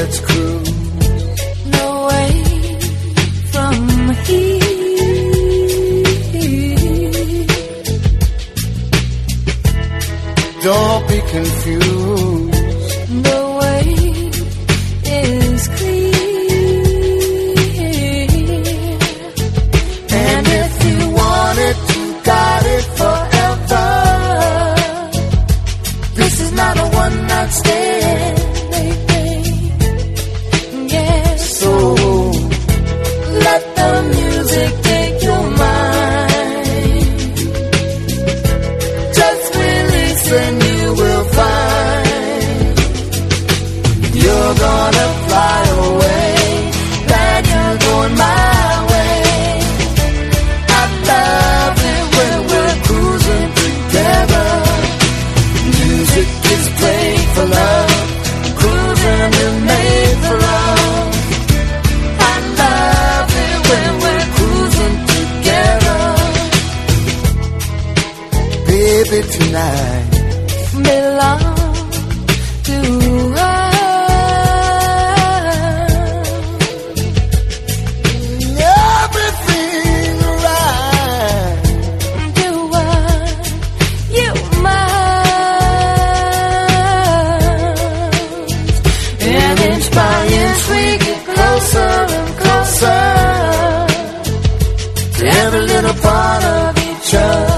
let's cruise. away from here. Don't be confused. baby tonight belong to us. Right you must. Inch by inch we get closer and closer every little part of each other.